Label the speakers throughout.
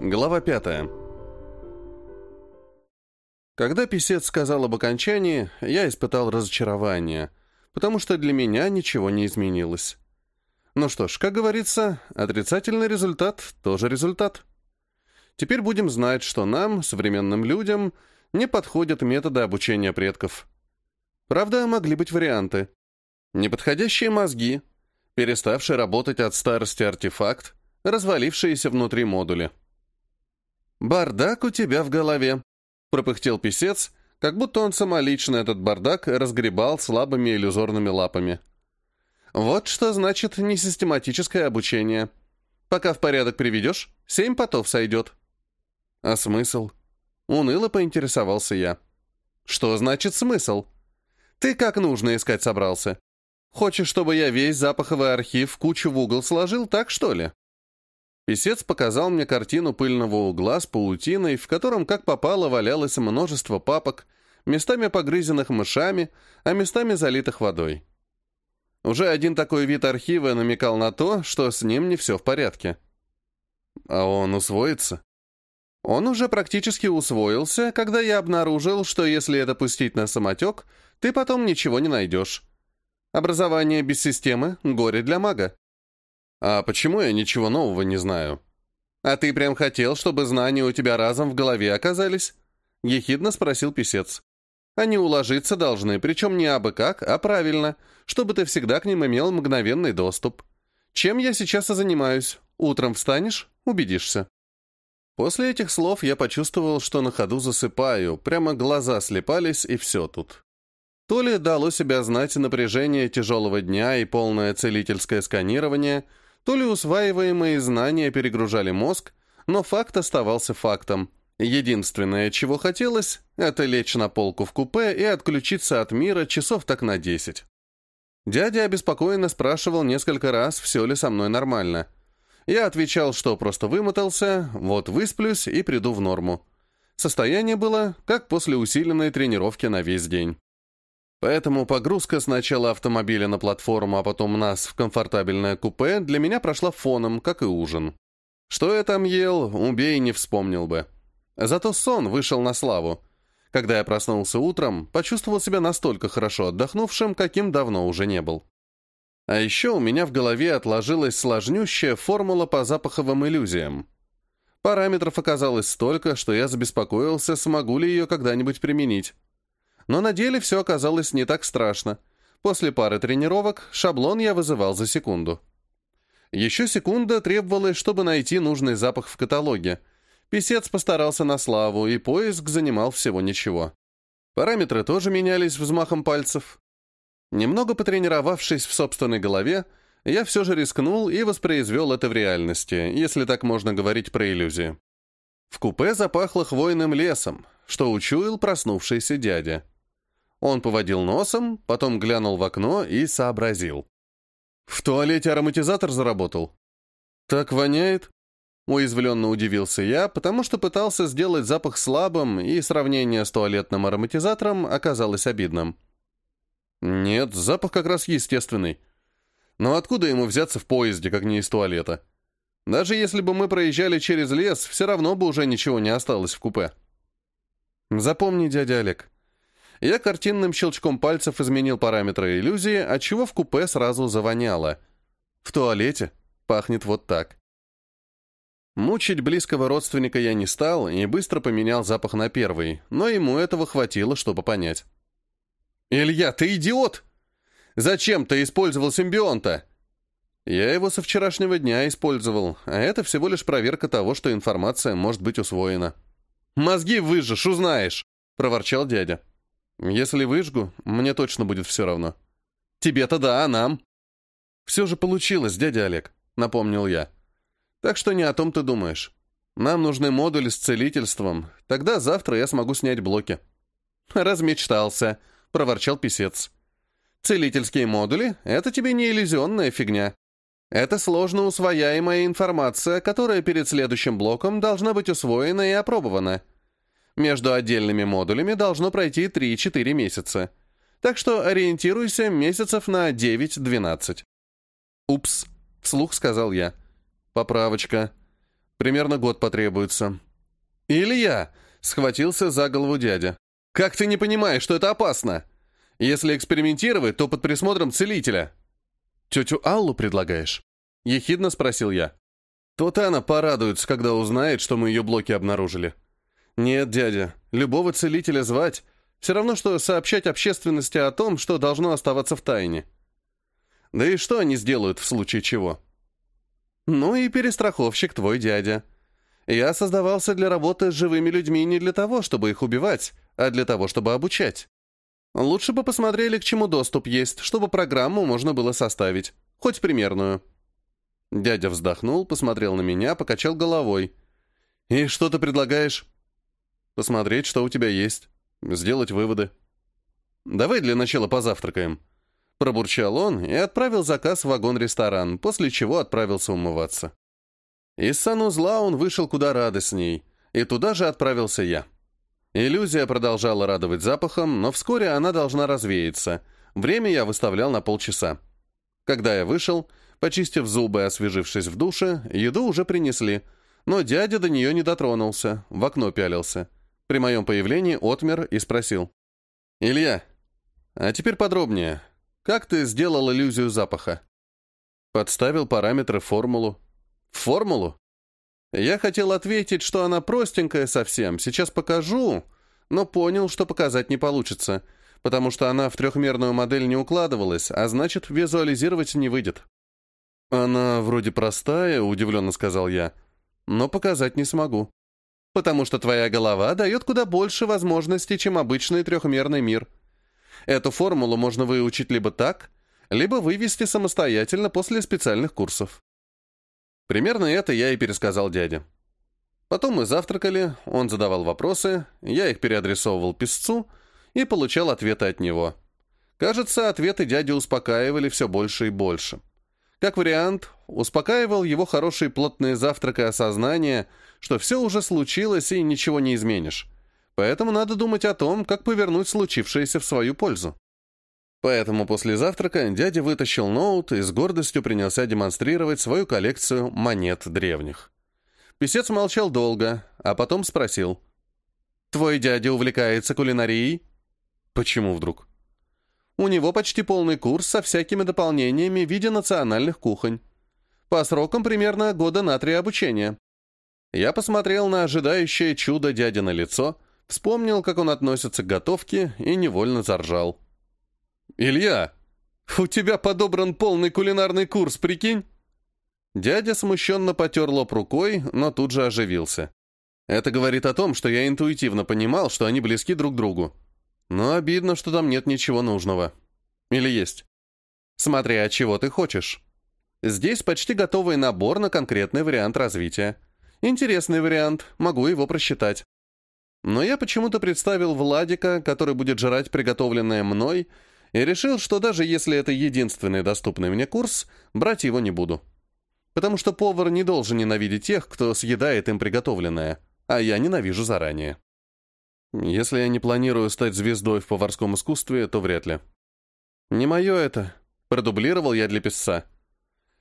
Speaker 1: Глава пятая. Когда писец сказал об окончании, я испытал разочарование, потому что для меня ничего не изменилось. Ну что ж, как говорится, отрицательный результат тоже результат. Теперь будем знать, что нам, современным людям, не подходят методы обучения предков. Правда, могли быть варианты. Неподходящие мозги, переставший работать от старости артефакт, развалившиеся внутри модуля. «Бардак у тебя в голове», — пропыхтел писец, как будто он самолично этот бардак разгребал слабыми иллюзорными лапами. «Вот что значит несистематическое обучение. Пока в порядок приведешь, семь потов сойдет». «А смысл?» Уныло поинтересовался я. «Что значит смысл? Ты как нужно искать собрался? Хочешь, чтобы я весь запаховый архив кучу в угол сложил, так что ли?» Песец показал мне картину пыльного угла с паутиной, в котором, как попало, валялось множество папок, местами погрызенных мышами, а местами залитых водой. Уже один такой вид архива намекал на то, что с ним не все в порядке. А он усвоится? Он уже практически усвоился, когда я обнаружил, что если это пустить на самотек, ты потом ничего не найдешь. Образование без системы — горе для мага. А почему я ничего нового не знаю? А ты прям хотел, чтобы знания у тебя разом в голове оказались? Ехидно спросил писец. Они уложиться должны, причем не абы как, а правильно, чтобы ты всегда к ним имел мгновенный доступ. Чем я сейчас и занимаюсь? Утром встанешь — убедишься. После этих слов я почувствовал, что на ходу засыпаю, прямо глаза слепались, и все тут. То ли дало себя знать напряжение тяжелого дня и полное целительское сканирование, то ли усваиваемые знания перегружали мозг, но факт оставался фактом. Единственное, чего хотелось, это лечь на полку в купе и отключиться от мира часов так на десять. Дядя обеспокоенно спрашивал несколько раз, все ли со мной нормально. Я отвечал, что просто вымотался, вот высплюсь и приду в норму. Состояние было, как после усиленной тренировки на весь день. Поэтому погрузка сначала автомобиля на платформу, а потом нас в комфортабельное купе для меня прошла фоном, как и ужин. Что я там ел, убей, не вспомнил бы. Зато сон вышел на славу. Когда я проснулся утром, почувствовал себя настолько хорошо отдохнувшим, каким давно уже не был. А еще у меня в голове отложилась сложнющая формула по запаховым иллюзиям. Параметров оказалось столько, что я забеспокоился, смогу ли ее когда-нибудь применить. Но на деле все оказалось не так страшно. После пары тренировок шаблон я вызывал за секунду. Еще секунда требовалась, чтобы найти нужный запах в каталоге. Песец постарался на славу, и поиск занимал всего ничего. Параметры тоже менялись взмахом пальцев. Немного потренировавшись в собственной голове, я все же рискнул и воспроизвел это в реальности, если так можно говорить про иллюзии. В купе запахло хвойным лесом, что учуял проснувшийся дядя. Он поводил носом, потом глянул в окно и сообразил. В туалете ароматизатор заработал. Так воняет? Уязвленно удивился я, потому что пытался сделать запах слабым, и сравнение с туалетным ароматизатором оказалось обидным. Нет, запах как раз естественный. Но откуда ему взяться в поезде, как не из туалета? Даже если бы мы проезжали через лес, все равно бы уже ничего не осталось в купе. Запомни, дядя Олег, я картинным щелчком пальцев изменил параметры иллюзии, отчего в купе сразу завоняло. В туалете пахнет вот так. Мучить близкого родственника я не стал и быстро поменял запах на первый, но ему этого хватило, чтобы понять. «Илья, ты идиот! Зачем ты использовал симбионта?» «Я его со вчерашнего дня использовал, а это всего лишь проверка того, что информация может быть усвоена». «Мозги выжжешь, узнаешь!» — проворчал дядя. Если выжгу, мне точно будет все равно. Тебе-то да, а нам? Все же получилось, дядя Олег, напомнил я. Так что не о том ты думаешь. Нам нужны модули с целительством. Тогда завтра я смогу снять блоки. Размечтался, проворчал писец. Целительские модули — это тебе не иллюзионная фигня. Это сложно усвояемая информация, которая перед следующим блоком должна быть усвоена и опробована. Между отдельными модулями должно пройти 3-4 месяца. Так что ориентируйся месяцев на 9-12. «Упс», — вслух сказал я. «Поправочка. Примерно год потребуется. Илья! Схватился за голову дядя. Как ты не понимаешь, что это опасно? Если экспериментировать, то под присмотром целителя. Тетю Аллу предлагаешь? Ехидно спросил я. То-то она порадуется, когда узнает, что мы ее блоки обнаружили. Нет, дядя, любого целителя звать, все равно, что сообщать общественности о том, что должно оставаться в тайне. Да и что они сделают в случае чего? Ну и перестраховщик твой дядя. Я создавался для работы с живыми людьми не для того, чтобы их убивать, а для того, чтобы обучать. Лучше бы посмотрели, к чему доступ есть, чтобы программу можно было составить, хоть примерную. Дядя вздохнул, посмотрел на меня, покачал головой. «И что ты предлагаешь?» «Посмотреть, что у тебя есть. Сделать выводы». «Давай для начала позавтракаем». Пробурчал он и отправил заказ в вагон-ресторан, после чего отправился умываться. Из санузла он вышел куда радостней, и туда же отправился я. Иллюзия продолжала радовать запахом, но вскоре она должна развеяться. Время я выставлял на полчаса. Когда я вышел, Почистив зубы и освежившись в душе, еду уже принесли, но дядя до нее не дотронулся, в окно пялился. При моем появлении отмер и спросил. «Илья, а теперь подробнее. Как ты сделал иллюзию запаха?» Подставил параметры формулу. «В формулу?» Я хотел ответить, что она простенькая совсем, сейчас покажу, но понял, что показать не получится, потому что она в трехмерную модель не укладывалась, а значит, визуализировать не выйдет. «Она вроде простая», — удивленно сказал я, — «но показать не смогу». «Потому что твоя голова дает куда больше возможностей, чем обычный трехмерный мир. Эту формулу можно выучить либо так, либо вывести самостоятельно после специальных курсов». Примерно это я и пересказал дяде. Потом мы завтракали, он задавал вопросы, я их переадресовывал писцу и получал ответы от него. Кажется, ответы дяди успокаивали все больше и больше. Как вариант, успокаивал его хороший плотный завтрак и осознание, что все уже случилось и ничего не изменишь. Поэтому надо думать о том, как повернуть случившееся в свою пользу. Поэтому после завтрака дядя вытащил ноут и с гордостью принялся демонстрировать свою коллекцию монет древних. Песец молчал долго, а потом спросил. «Твой дядя увлекается кулинарией?» «Почему вдруг?» У него почти полный курс со всякими дополнениями в виде национальных кухонь. По срокам примерно года на три обучения. Я посмотрел на ожидающее чудо дяди на лицо, вспомнил, как он относится к готовке, и невольно заржал. «Илья, у тебя подобран полный кулинарный курс, прикинь?» Дядя смущенно потер лоб рукой, но тут же оживился. Это говорит о том, что я интуитивно понимал, что они близки друг другу. Но обидно, что там нет ничего нужного. Или есть? Смотря от чего ты хочешь. Здесь почти готовый набор на конкретный вариант развития. Интересный вариант, могу его просчитать. Но я почему-то представил Владика, который будет жрать приготовленное мной, и решил, что даже если это единственный доступный мне курс, брать его не буду. Потому что повар не должен ненавидеть тех, кто съедает им приготовленное, а я ненавижу заранее. Если я не планирую стать звездой в поварском искусстве, то вряд ли. Не мое это. Продублировал я для писца.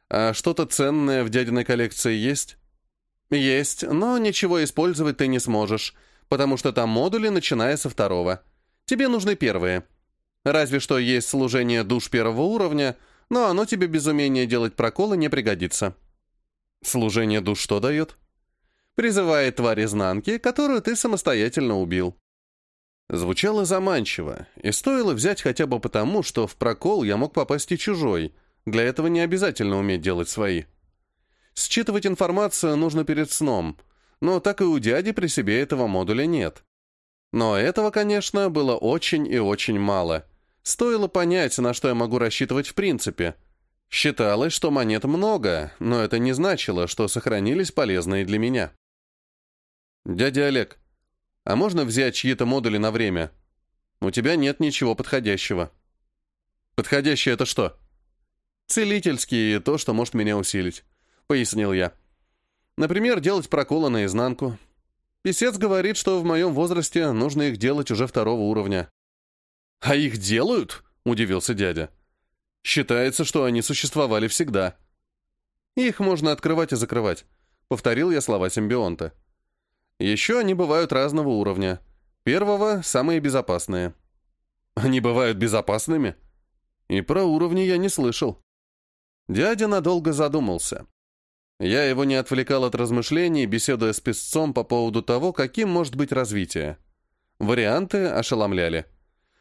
Speaker 1: А что-то ценное в дядиной коллекции есть? Есть, но ничего использовать ты не сможешь, потому что там модули, начиная со второго. Тебе нужны первые. Разве что есть служение душ первого уровня, но оно тебе без умения делать проколы не пригодится. Служение душ что дает? Призывает тварь изнанки, которую ты самостоятельно убил. Звучало заманчиво, и стоило взять хотя бы потому, что в прокол я мог попасть и чужой. Для этого не обязательно уметь делать свои. Считывать информацию нужно перед сном, но так и у дяди при себе этого модуля нет. Но этого, конечно, было очень и очень мало. Стоило понять, на что я могу рассчитывать в принципе. Считалось, что монет много, но это не значило, что сохранились полезные для меня. «Дядя Олег, а можно взять чьи-то модули на время? У тебя нет ничего подходящего. Подходящее это что? Целительские, то, что может меня усилить, пояснил я. Например, делать проколы наизнанку. Песец говорит, что в моем возрасте нужно их делать уже второго уровня. «А их делают?» — удивился дядя. «Считается, что они существовали всегда. Их можно открывать и закрывать. — повторил я слова симбионта. «Еще они бывают разного уровня. Первого — самые безопасные». «Они бывают безопасными?» И про уровни я не слышал. Дядя надолго задумался. Я его не отвлекал от размышлений, беседуя с песцом по поводу того, каким может быть развитие. Варианты ошеломляли.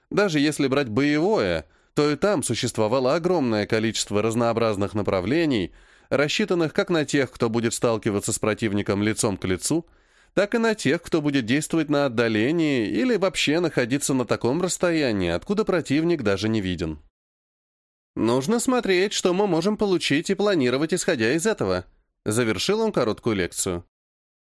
Speaker 1: Даже если брать боевое, то и там существовало огромное количество разнообразных направлений, рассчитанных как на тех, кто будет сталкиваться с противником лицом к лицу, так и на тех, кто будет действовать на отдалении или вообще находиться на таком расстоянии, откуда противник даже не виден. «Нужно смотреть, что мы можем получить и планировать, исходя из этого», завершил он короткую лекцию.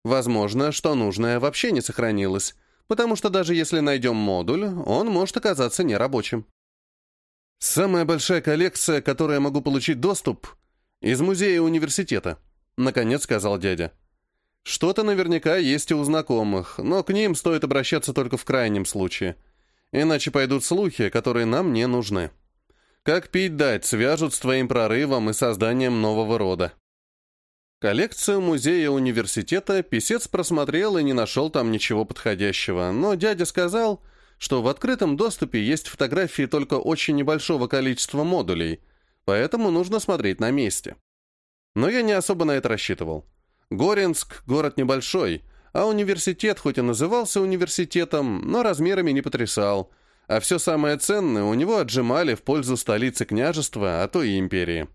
Speaker 1: «Возможно, что нужное вообще не сохранилось, потому что даже если найдем модуль, он может оказаться нерабочим». «Самая большая коллекция, которой я могу получить доступ, из музея университета», — наконец сказал дядя. «Что-то наверняка есть и у знакомых, но к ним стоит обращаться только в крайнем случае. Иначе пойдут слухи, которые нам не нужны. Как пить дать, свяжут с твоим прорывом и созданием нового рода». Коллекцию музея университета писец просмотрел и не нашел там ничего подходящего, но дядя сказал что в открытом доступе есть фотографии только очень небольшого количества модулей, поэтому нужно смотреть на месте. Но я не особо на это рассчитывал. Горинск — город небольшой, а университет хоть и назывался университетом, но размерами не потрясал, а все самое ценное у него отжимали в пользу столицы княжества, а то и империи.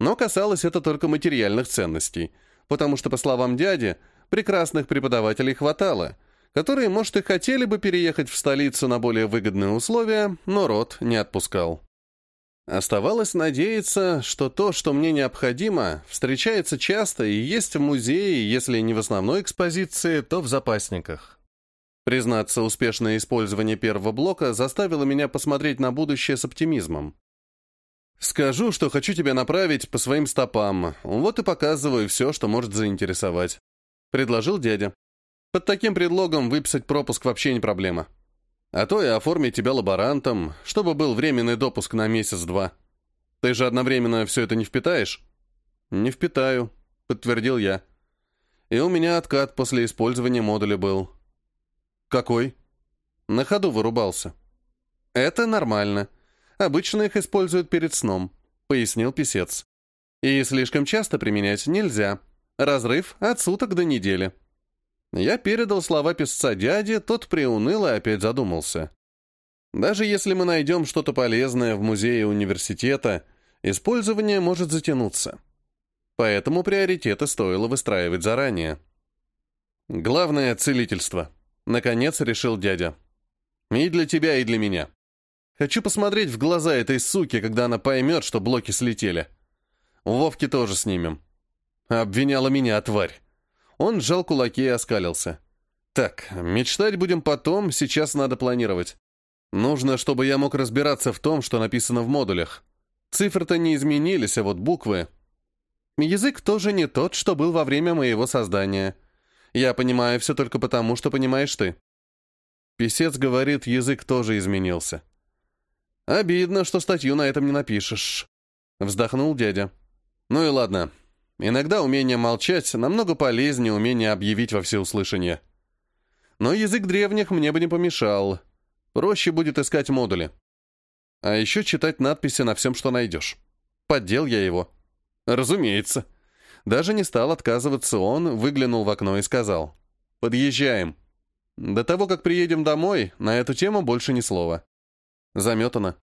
Speaker 1: Но касалось это только материальных ценностей, потому что, по словам дяди, прекрасных преподавателей хватало — которые, может, и хотели бы переехать в столицу на более выгодные условия, но род не отпускал. Оставалось надеяться, что то, что мне необходимо, встречается часто и есть в музее, если не в основной экспозиции, то в запасниках. Признаться, успешное использование первого блока заставило меня посмотреть на будущее с оптимизмом. «Скажу, что хочу тебя направить по своим стопам, вот и показываю все, что может заинтересовать», — предложил дядя. Под таким предлогом выписать пропуск вообще не проблема. А то и оформить тебя лаборантом, чтобы был временный допуск на месяц-два. Ты же одновременно все это не впитаешь? Не впитаю, подтвердил я. И у меня откат после использования модуля был. Какой? На ходу вырубался. Это нормально. Обычно их используют перед сном, пояснил писец. И слишком часто применять нельзя. Разрыв от суток до недели. Я передал слова писца дяде, тот приуныл и опять задумался. Даже если мы найдем что-то полезное в музее университета, использование может затянуться. Поэтому приоритеты стоило выстраивать заранее. Главное — целительство. Наконец решил дядя. И для тебя, и для меня. Хочу посмотреть в глаза этой суки, когда она поймет, что блоки слетели. Вовки тоже снимем. Обвиняла меня, тварь. Он сжал кулаки и оскалился. «Так, мечтать будем потом, сейчас надо планировать. Нужно, чтобы я мог разбираться в том, что написано в модулях. Цифры-то не изменились, а вот буквы...» «Язык тоже не тот, что был во время моего создания. Я понимаю все только потому, что понимаешь ты». Песец говорит, язык тоже изменился. «Обидно, что статью на этом не напишешь», — вздохнул дядя. «Ну и ладно, Иногда умение молчать намного полезнее умения объявить во всеуслышание. Но язык древних мне бы не помешал. Проще будет искать модули. А еще читать надписи на всем, что найдешь. Поддел я его. Разумеется. Даже не стал отказываться он, выглянул в окно и сказал. «Подъезжаем. До того, как приедем домой, на эту тему больше ни слова». Заметано.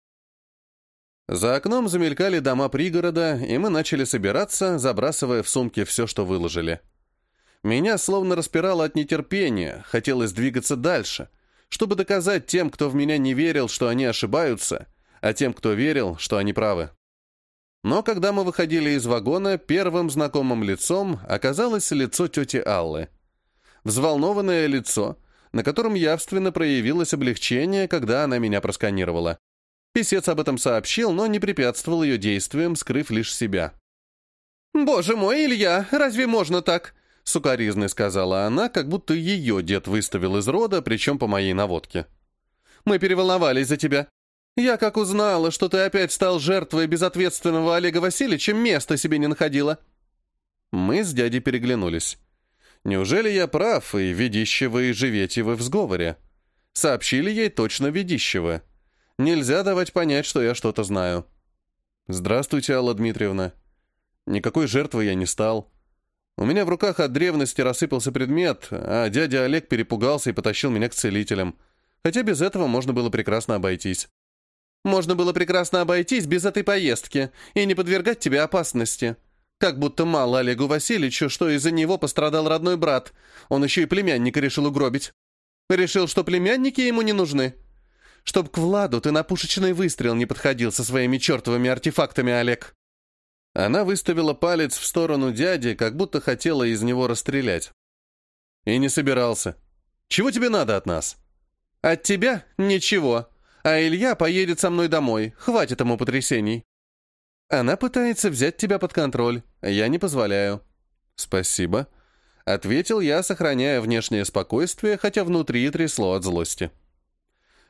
Speaker 1: За окном замелькали дома пригорода, и мы начали собираться, забрасывая в сумки все, что выложили. Меня словно распирало от нетерпения, хотелось двигаться дальше, чтобы доказать тем, кто в меня не верил, что они ошибаются, а тем, кто верил, что они правы. Но когда мы выходили из вагона, первым знакомым лицом оказалось лицо тети Аллы. Взволнованное лицо, на котором явственно проявилось облегчение, когда она меня просканировала. Песец об этом сообщил, но не препятствовал ее действиям, скрыв лишь себя. «Боже мой, Илья, разве можно так?» — сукаризной сказала она, как будто ее дед выставил из рода, причем по моей наводке. «Мы переволновались за тебя. Я как узнала, что ты опять стал жертвой безответственного Олега Васильевича, места себе не находила». Мы с дядей переглянулись. Неужели я прав, и Ведищева и Живетьевы в сговоре? Сообщили ей точно Ведищева. Нельзя давать понять, что я что-то знаю. Здравствуйте, Алла Дмитриевна. Никакой жертвы я не стал. У меня в руках от древности рассыпался предмет, а дядя Олег перепугался и потащил меня к целителям. Хотя без этого можно было прекрасно обойтись. Можно было прекрасно обойтись без этой поездки и не подвергать тебе опасности. Как будто мало Олегу Васильевичу, что из-за него пострадал родной брат. Он еще и племянника решил угробить. Решил, что племянники ему не нужны. Чтоб к Владу ты на пушечный выстрел не подходил со своими чертовыми артефактами, Олег. Она выставила палец в сторону дяди, как будто хотела из него расстрелять. И не собирался. Чего тебе надо от нас? От тебя ничего. А Илья поедет со мной домой. Хватит ему потрясений. Она пытается взять тебя под контроль. Я не позволяю. Спасибо. Ответил я, сохраняя внешнее спокойствие, хотя внутри трясло от злости.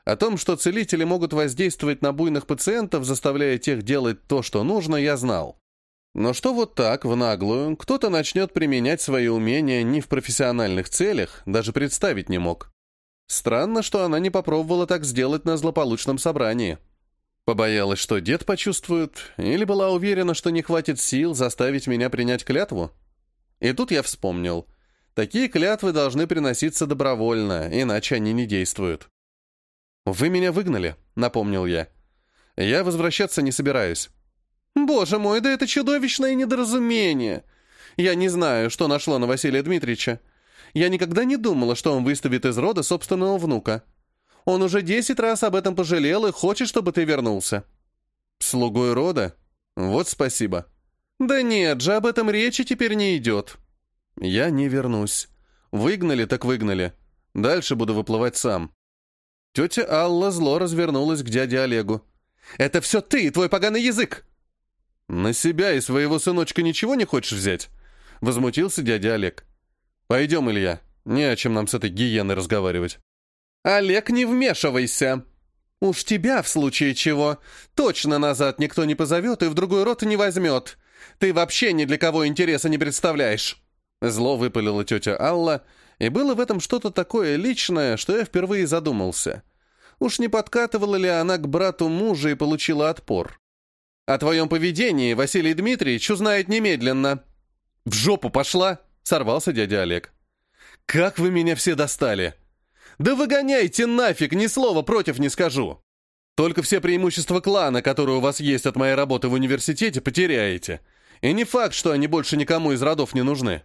Speaker 1: О том, что целители могут воздействовать на буйных пациентов, заставляя тех делать то, что нужно, я знал. Но что вот так, в наглую, кто-то начнет применять свои умения не в профессиональных целях, даже представить не мог. Странно, что она не попробовала так сделать на злополучном собрании. Побоялась, что дед почувствует, или была уверена, что не хватит сил заставить меня принять клятву? И тут я вспомнил. Такие клятвы должны приноситься добровольно, иначе они не действуют. «Вы меня выгнали», — напомнил я. «Я возвращаться не собираюсь». «Боже мой, да это чудовищное недоразумение! Я не знаю, что нашло на Василия Дмитриевича. Я никогда не думала, что он выставит из рода собственного внука. Он уже десять раз об этом пожалел и хочет, чтобы ты вернулся». «Слугой рода? Вот спасибо». «Да нет же, об этом речи теперь не идет». «Я не вернусь. Выгнали так выгнали. Дальше буду выплывать сам». Тетя Алла зло развернулась к дяде Олегу. «Это все ты твой поганый язык!» «На себя и своего сыночка ничего не хочешь взять?» Возмутился дядя Олег. «Пойдем, Илья. Не о чем нам с этой гиеной разговаривать». «Олег, не вмешивайся! Уж тебя, в случае чего, точно назад никто не позовет и в другой рот не возьмет. Ты вообще ни для кого интереса не представляешь!» Зло выпалила тетя Алла, и было в этом что-то такое личное, что я впервые задумался. Уж не подкатывала ли она к брату мужа и получила отпор? О твоем поведении Василий Дмитриевич узнает немедленно». «В жопу пошла!» — сорвался дядя Олег. «Как вы меня все достали!» «Да выгоняйте нафиг, ни слова против не скажу!» «Только все преимущества клана, которые у вас есть от моей работы в университете, потеряете. И не факт, что они больше никому из родов не нужны.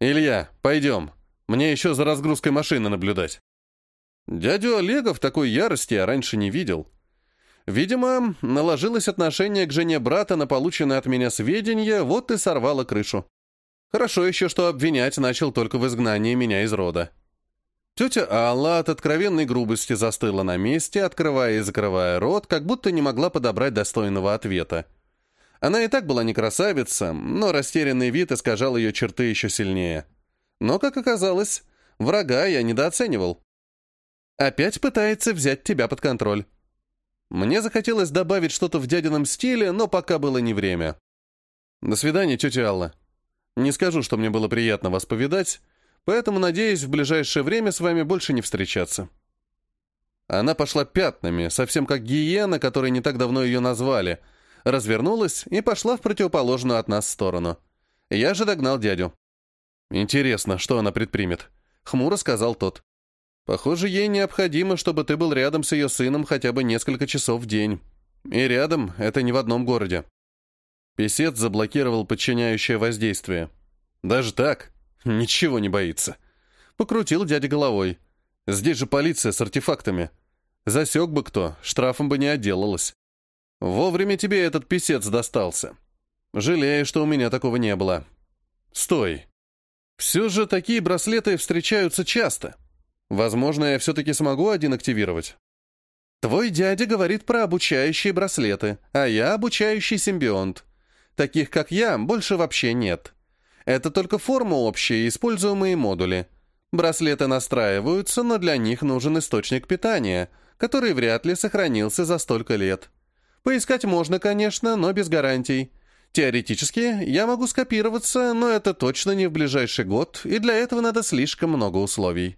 Speaker 1: Илья, пойдем. Мне еще за разгрузкой машины наблюдать». Дядю Олега в такой ярости я раньше не видел. Видимо, наложилось отношение к жене брата на полученное от меня сведения, вот и сорвало крышу. Хорошо еще, что обвинять начал только в изгнании меня из рода. Тетя Алла от откровенной грубости застыла на месте, открывая и закрывая рот, как будто не могла подобрать достойного ответа. Она и так была не красавица, но растерянный вид искажал ее черты еще сильнее. Но, как оказалось, врага я недооценивал. «Опять пытается взять тебя под контроль», мне захотелось добавить что-то в дядином стиле, но пока было не время. До свидания, тетя Алла. Не скажу, что мне было приятно вас повидать, поэтому надеюсь в ближайшее время с вами больше не встречаться. Она пошла пятнами, совсем как гиена, которой не так давно ее назвали, развернулась и пошла в противоположную от нас сторону. Я же догнал дядю. «Интересно, что она предпримет?» — хмуро сказал тот. Похоже, ей необходимо, чтобы ты был рядом с ее сыном хотя бы несколько часов в день. И рядом — это не в одном городе. Песец заблокировал подчиняющее воздействие. Даже так? Ничего не боится. Покрутил дядя головой. Здесь же полиция с артефактами. Засек бы кто, штрафом бы не отделалась. Вовремя тебе этот писец достался. Жалею, что у меня такого не было. Стой. Все же такие браслеты встречаются часто. Возможно, я все-таки смогу один активировать. Твой дядя говорит про обучающие браслеты, а я обучающий симбионт. Таких, как я, больше вообще нет. Это только форма общая и используемые модули. Браслеты настраиваются, но для них нужен источник питания, который вряд ли сохранился за столько лет. Поискать можно, конечно, но без гарантий. Теоретически, я могу скопироваться, но это точно не в ближайший год, и для этого надо слишком много условий.